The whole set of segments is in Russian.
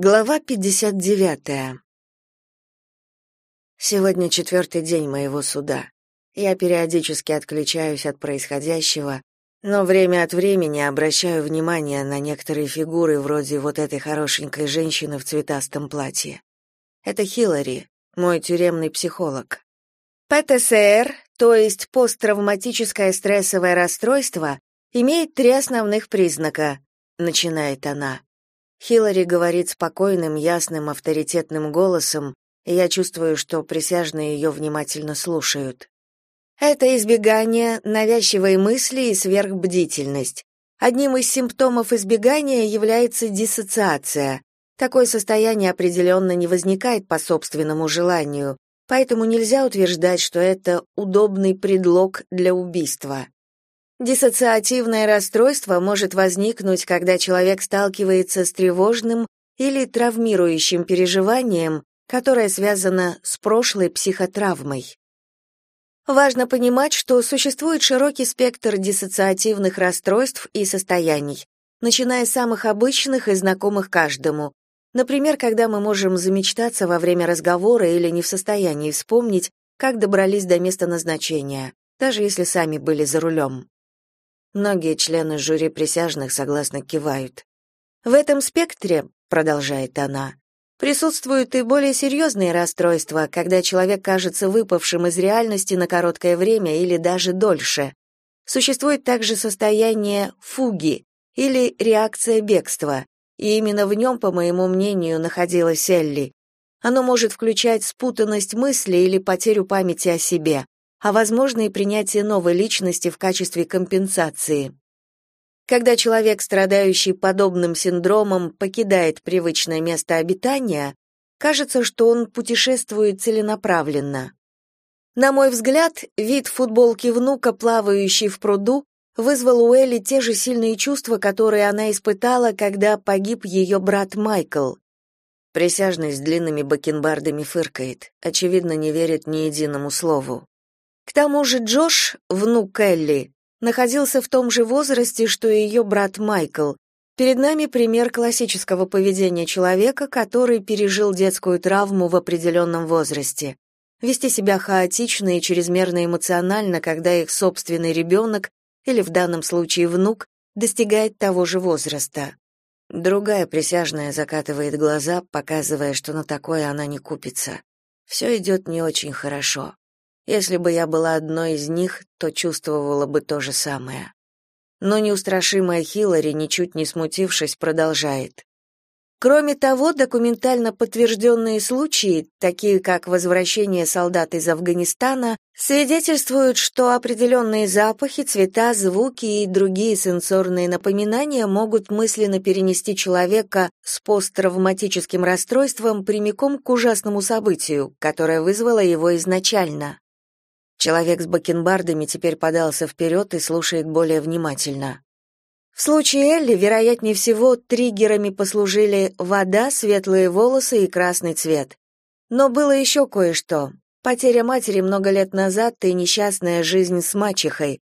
Глава 59. Сегодня четвертый день моего суда. Я периодически отключаюсь от происходящего, но время от времени обращаю внимание на некоторые фигуры вроде вот этой хорошенькой женщины в цветастом платье. Это Хиллари, мой тюремный психолог. ПТСР, то есть посттравматическое стрессовое расстройство, имеет три основных признака, начинает она. Хиллари говорит спокойным, ясным, авторитетным голосом, и я чувствую, что присяжные ее внимательно слушают. Это избегание, навязчивые мысли и сверхбдительность. Одним из симптомов избегания является диссоциация. Такое состояние определенно не возникает по собственному желанию, поэтому нельзя утверждать, что это удобный предлог для убийства. Диссоциативное расстройство может возникнуть, когда человек сталкивается с тревожным или травмирующим переживанием, которое связано с прошлой психотравмой. Важно понимать, что существует широкий спектр диссоциативных расстройств и состояний, начиная с самых обычных и знакомых каждому. Например, когда мы можем замечтаться во время разговора или не в состоянии вспомнить, как добрались до места назначения, даже если сами были за рулем. Многие члены жюри присяжных согласно кивают. В этом спектре, продолжает она, присутствуют и более серьезные расстройства, когда человек кажется выпавшим из реальности на короткое время или даже дольше. Существует также состояние фуги или реакция бегства, и именно в нем, по моему мнению, находилась Элли. Оно может включать спутанность мысли или потерю памяти о себе, а возможно и принятие новой личности в качестве компенсации. Когда человек, страдающий подобным синдромом, покидает привычное место обитания, кажется, что он путешествует целенаправленно. На мой взгляд, вид футболки внука, плавающей в пруду, вызвал у Элли те же сильные чувства, которые она испытала, когда погиб ее брат Майкл. Присяжный с длинными бакенбардами фыркает, очевидно, не верит ни единому слову. К тому же Джош, внук Элли, находился в том же возрасте, что и ее брат Майкл. Перед нами пример классического поведения человека, который пережил детскую травму в определенном возрасте. Вести себя хаотично и чрезмерно эмоционально, когда их собственный ребенок, или в данном случае внук, достигает того же возраста. Другая присяжная закатывает глаза, показывая, что на такое она не купится. Все идет не очень хорошо. Если бы я была одной из них, то чувствовала бы то же самое. Но неустрашимая Хиллари, ничуть не смутившись, продолжает. Кроме того, документально подтвержденные случаи, такие как возвращение солдат из Афганистана, свидетельствуют, что определенные запахи, цвета, звуки и другие сенсорные напоминания могут мысленно перенести человека с посттравматическим расстройством прямиком к ужасному событию, которое вызвало его изначально. Человек с бакенбардами теперь подался вперед и слушает более внимательно. В случае Элли, вероятнее всего, триггерами послужили вода, светлые волосы и красный цвет. Но было еще кое-что. Потеря матери много лет назад и несчастная жизнь с мачехой.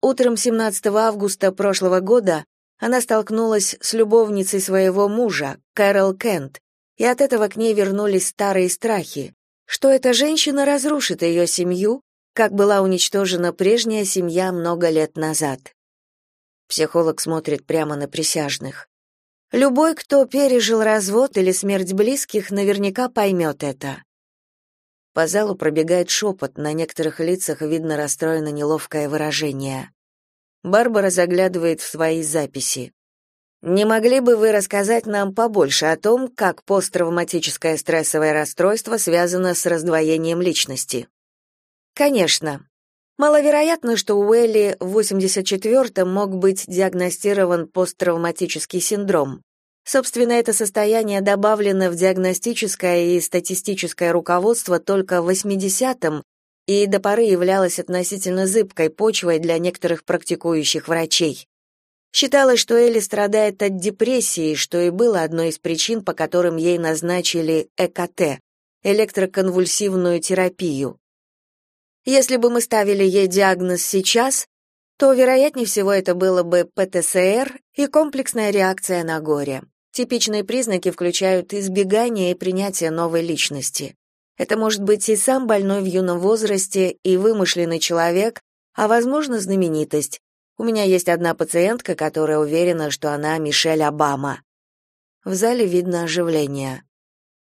Утром 17 августа прошлого года она столкнулась с любовницей своего мужа, Кэрол Кент, и от этого к ней вернулись старые страхи, что эта женщина разрушит ее семью, как была уничтожена прежняя семья много лет назад. Психолог смотрит прямо на присяжных. Любой, кто пережил развод или смерть близких, наверняка поймет это. По залу пробегает шепот, на некоторых лицах видно расстроено неловкое выражение. Барбара заглядывает в свои записи. Не могли бы вы рассказать нам побольше о том, как посттравматическое стрессовое расстройство связано с раздвоением личности? Конечно. Маловероятно, что у Элли в 84-м мог быть диагностирован посттравматический синдром. Собственно, это состояние добавлено в диагностическое и статистическое руководство только в 80-м и до поры являлось относительно зыбкой почвой для некоторых практикующих врачей. Считалось, что Элли страдает от депрессии, что и было одной из причин, по которым ей назначили ЭКТ электроконвульсивную терапию. Если бы мы ставили ей диагноз сейчас, то, вероятнее всего, это было бы ПТСР и комплексная реакция на горе. Типичные признаки включают избегание и принятие новой личности. Это может быть и сам больной в юном возрасте, и вымышленный человек, а, возможно, знаменитость. У меня есть одна пациентка, которая уверена, что она Мишель Обама. В зале видно оживление.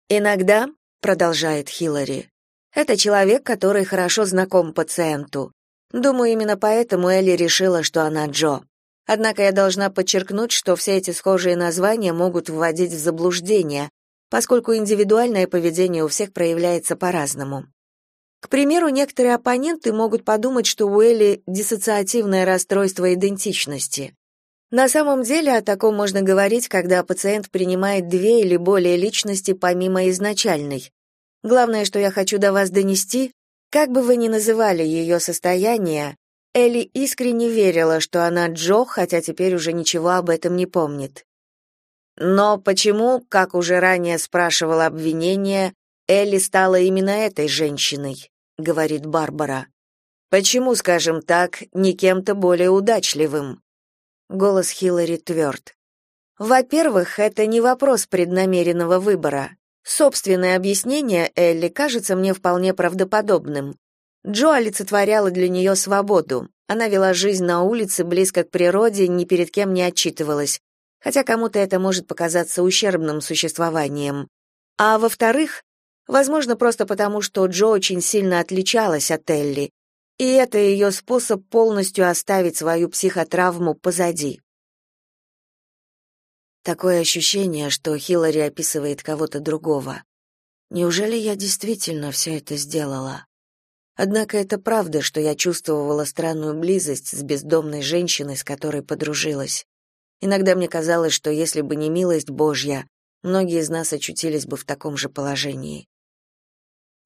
«Иногда», — продолжает Хиллари, — «это человек, который хорошо знаком пациенту. Думаю, именно поэтому Элли решила, что она Джо. Однако я должна подчеркнуть, что все эти схожие названия могут вводить в заблуждение, поскольку индивидуальное поведение у всех проявляется по-разному. К примеру, некоторые оппоненты могут подумать, что у Элли диссоциативное расстройство идентичности. На самом деле о таком можно говорить, когда пациент принимает две или более личности помимо изначальной. Главное, что я хочу до вас донести, как бы вы ни называли ее состояние, Элли искренне верила, что она Джо, хотя теперь уже ничего об этом не помнит. Но почему, как уже ранее спрашивал обвинение, Элли стала именно этой женщиной, говорит Барбара. Почему, скажем так, не кем-то более удачливым? Голос Хиллари тверд. Во-первых, это не вопрос преднамеренного выбора. Собственное объяснение Элли кажется мне вполне правдоподобным. Джо олицетворяла для нее свободу. Она вела жизнь на улице, близко к природе, ни перед кем не отчитывалась, хотя кому-то это может показаться ущербным существованием. А во-вторых, возможно, просто потому, что Джо очень сильно отличалась от Элли, и это ее способ полностью оставить свою психотравму позади. Такое ощущение, что Хиллари описывает кого-то другого. Неужели я действительно все это сделала? Однако это правда, что я чувствовала странную близость с бездомной женщиной, с которой подружилась. Иногда мне казалось, что если бы не милость Божья, многие из нас очутились бы в таком же положении.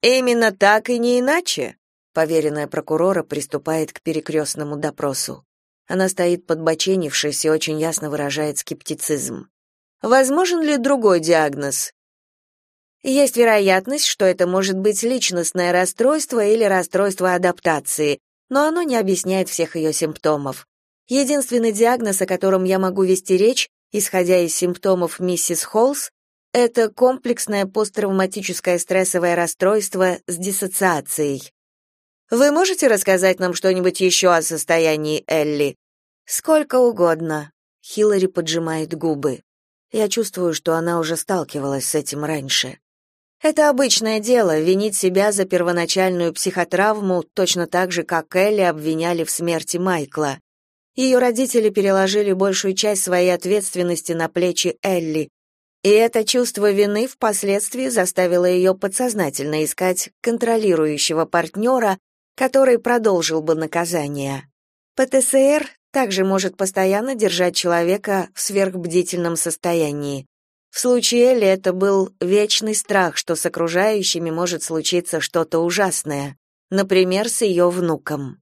Именно так и не иначе, поверенная прокурора приступает к перекрестному допросу. Она стоит подбоченившись и очень ясно выражает скептицизм. Возможен ли другой диагноз? Есть вероятность, что это может быть личностное расстройство или расстройство адаптации, но оно не объясняет всех ее симптомов. Единственный диагноз, о котором я могу вести речь, исходя из симптомов миссис Холлс, это комплексное посттравматическое стрессовое расстройство с диссоциацией. Вы можете рассказать нам что-нибудь еще о состоянии Элли? Сколько угодно. Хиллари поджимает губы. Я чувствую, что она уже сталкивалась с этим раньше. Это обычное дело винить себя за первоначальную психотравму, точно так же, как Элли обвиняли в смерти Майкла. Ее родители переложили большую часть своей ответственности на плечи Элли, и это чувство вины впоследствии заставило ее подсознательно искать контролирующего партнера, который продолжил бы наказание. ПТСР также может постоянно держать человека в сверхбдительном состоянии. В случае Элли это был вечный страх, что с окружающими может случиться что-то ужасное, например, с ее внуком.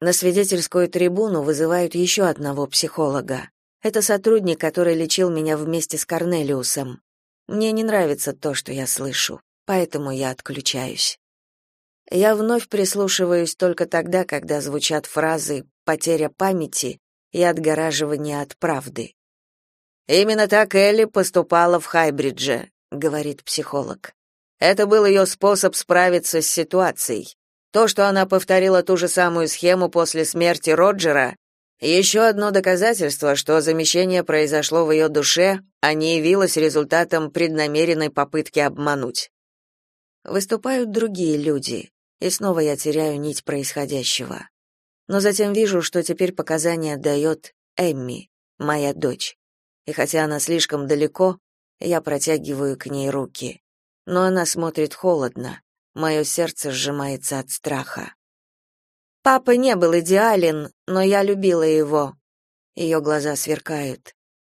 На свидетельскую трибуну вызывают еще одного психолога. Это сотрудник, который лечил меня вместе с Корнелиусом. Мне не нравится то, что я слышу, поэтому я отключаюсь. Я вновь прислушиваюсь только тогда, когда звучат фразы «потеря памяти» и «отгораживание от правды». Именно так Элли поступала в Хайбридже, говорит психолог. Это был ее способ справиться с ситуацией. То, что она повторила ту же самую схему после смерти Роджера, еще одно доказательство, что замещение произошло в ее душе, а не явилось результатом преднамеренной попытки обмануть. Выступают другие люди, и снова я теряю нить происходящего. Но затем вижу, что теперь показания дает Эмми, моя дочь и хотя она слишком далеко, я протягиваю к ней руки. Но она смотрит холодно, мое сердце сжимается от страха. Папа не был идеален, но я любила его. Ее глаза сверкают.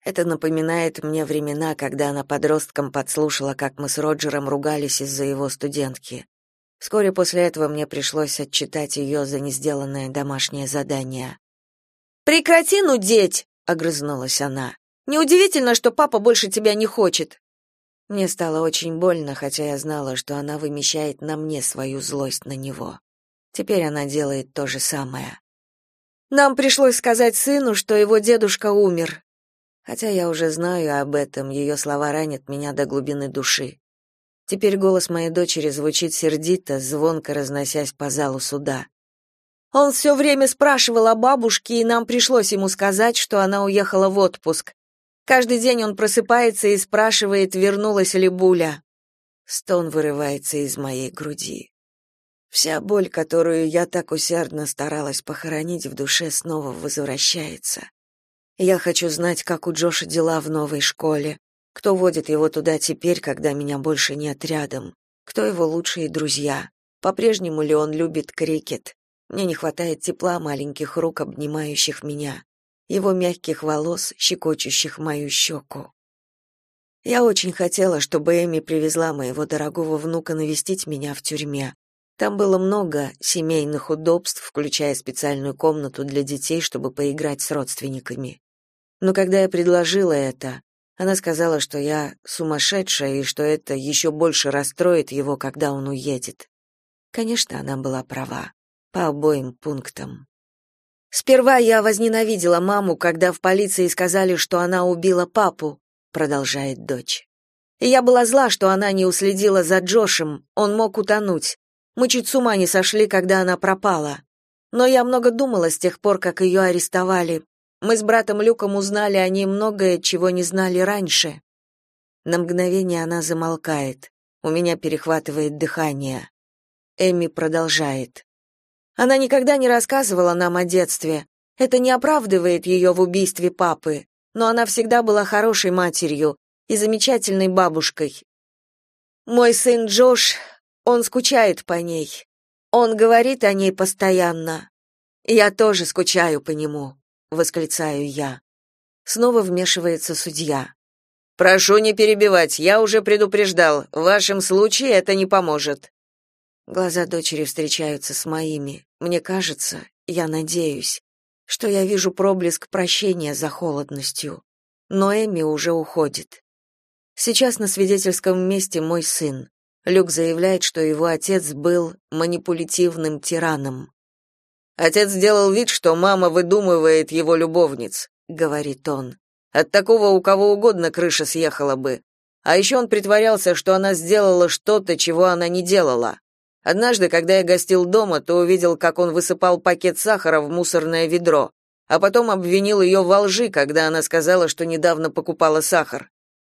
Это напоминает мне времена, когда она подростком подслушала, как мы с Роджером ругались из-за его студентки. Вскоре после этого мне пришлось отчитать ее за несделанное домашнее задание. «Прекрати нудеть!» — огрызнулась она. Неудивительно, что папа больше тебя не хочет. Мне стало очень больно, хотя я знала, что она вымещает на мне свою злость на него. Теперь она делает то же самое. Нам пришлось сказать сыну, что его дедушка умер. Хотя я уже знаю об этом, ее слова ранят меня до глубины души. Теперь голос моей дочери звучит сердито, звонко разносясь по залу суда. Он все время спрашивал о бабушке, и нам пришлось ему сказать, что она уехала в отпуск. Каждый день он просыпается и спрашивает, вернулась ли Буля. Стон вырывается из моей груди. Вся боль, которую я так усердно старалась похоронить в душе, снова возвращается. Я хочу знать, как у Джоша дела в новой школе, кто водит его туда теперь, когда меня больше нет рядом, кто его лучшие друзья, по-прежнему ли он любит крикет. Мне не хватает тепла маленьких рук, обнимающих меня, его мягких волос, щекочущих мою щеку. Я очень хотела, чтобы Эми привезла моего дорогого внука навестить меня в тюрьме, там было много семейных удобств, включая специальную комнату для детей, чтобы поиграть с родственниками. Но когда я предложила это, она сказала, что я сумасшедшая и что это еще больше расстроит его, когда он уедет. Конечно, она была права по обоим пунктам. Сперва я возненавидела маму, когда в полиции сказали, что она убила папу, продолжает дочь. И я была зла, что она не уследила за Джошем, он мог утонуть. Мы чуть с ума не сошли, когда она пропала. Но я много думала с тех пор, как ее арестовали. Мы с братом Люком узнали о ней многое, чего не знали раньше. На мгновение она замолкает. У меня перехватывает дыхание. Эми продолжает. Она никогда не рассказывала нам о детстве. Это не оправдывает ее в убийстве папы, но она всегда была хорошей матерью и замечательной бабушкой. Мой сын Джош он скучает по ней. Он говорит о ней постоянно. Я тоже скучаю по нему, восклицаю я. Снова вмешивается судья. Прошу не перебивать, я уже предупреждал. В вашем случае это не поможет. Глаза дочери встречаются с моими. Мне кажется, я надеюсь, что я вижу проблеск прощения за холодностью. Но Эми уже уходит. Сейчас на свидетельском месте мой сын. Люк заявляет, что его отец был манипулятивным тираном. Отец сделал вид, что мама выдумывает его любовниц, говорит он. От такого у кого угодно крыша съехала бы. А еще он притворялся, что она сделала что-то, чего она не делала. Однажды, когда я гостил дома, то увидел, как он высыпал пакет сахара в мусорное ведро, а потом обвинил ее во лжи, когда она сказала, что недавно покупала сахар.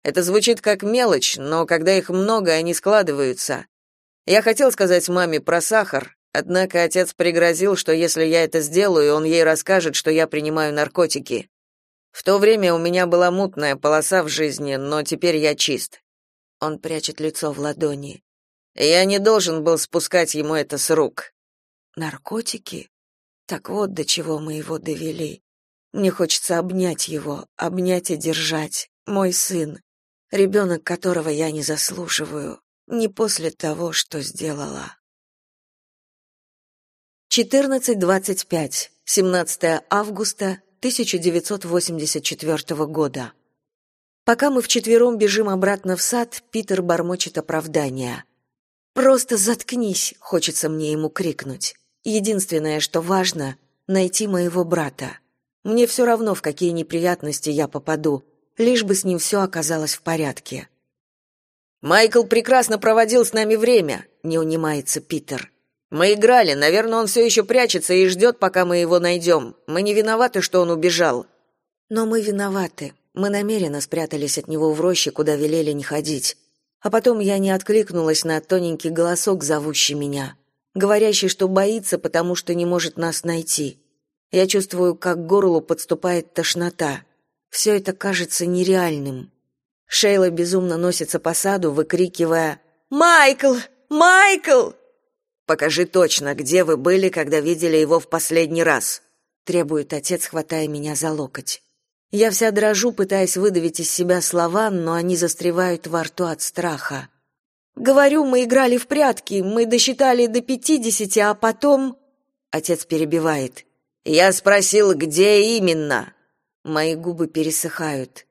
Это звучит как мелочь, но когда их много, они складываются. Я хотел сказать маме про сахар, однако отец пригрозил, что если я это сделаю, он ей расскажет, что я принимаю наркотики. В то время у меня была мутная полоса в жизни, но теперь я чист. Он прячет лицо в ладони. Я не должен был спускать ему это с рук. Наркотики? Так вот до чего мы его довели. Мне хочется обнять его, обнять и держать. Мой сын ребенок которого я не заслуживаю, не после того, что сделала. 14.25, 17 августа 1984 года. Пока мы вчетвером бежим обратно в сад, Питер бормочет оправдания. «Просто заткнись!» — хочется мне ему крикнуть. Единственное, что важно — найти моего брата. Мне все равно, в какие неприятности я попаду, лишь бы с ним все оказалось в порядке. Майкл прекрасно проводил с нами время, не унимается Питер. Мы играли, наверное, он все еще прячется и ждет, пока мы его найдем. Мы не виноваты, что он убежал. Но мы виноваты. Мы намеренно спрятались от него в роще, куда велели не ходить. А потом я не откликнулась на тоненький голосок, зовущий меня, говорящий, что боится, потому что не может нас найти. Я чувствую, как к горлу подступает тошнота. Все это кажется нереальным. Шейла безумно носится по саду, выкрикивая «Майкл! Майкл!» «Покажи точно, где вы были, когда видели его в последний раз», требует отец, хватая меня за локоть. Я вся дрожу, пытаясь выдавить из себя слова, но они застревают во рту от страха. «Говорю, мы играли в прятки, мы досчитали до пятидесяти, а потом...» Отец перебивает. «Я спросил, где именно?» Мои губы пересыхают.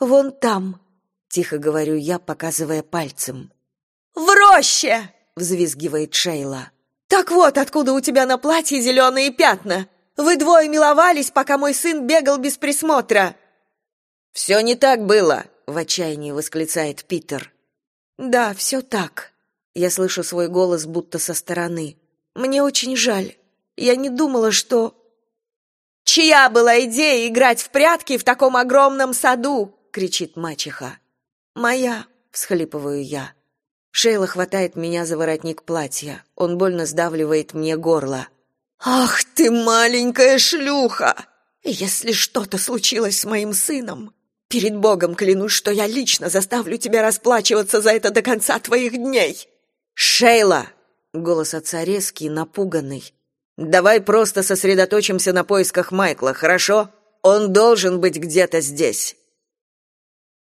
Вон там, тихо говорю я, показывая пальцем. В роще, взвизгивает Шейла. Так вот, откуда у тебя на платье зеленые пятна. Вы двое миловались, пока мой сын бегал без присмотра. «Все не так было!» — в отчаянии восклицает Питер. «Да, все так». Я слышу свой голос будто со стороны. «Мне очень жаль. Я не думала, что...» «Чья была идея играть в прятки в таком огромном саду?» — кричит мачеха. «Моя», — всхлипываю я. Шейла хватает меня за воротник платья. Он больно сдавливает мне горло. «Ах ты, маленькая шлюха! Если что-то случилось с моим сыном, перед Богом клянусь, что я лично заставлю тебя расплачиваться за это до конца твоих дней!» «Шейла!» — голос отца резкий, напуганный. Давай просто сосредоточимся на поисках Майкла, хорошо? Он должен быть где-то здесь.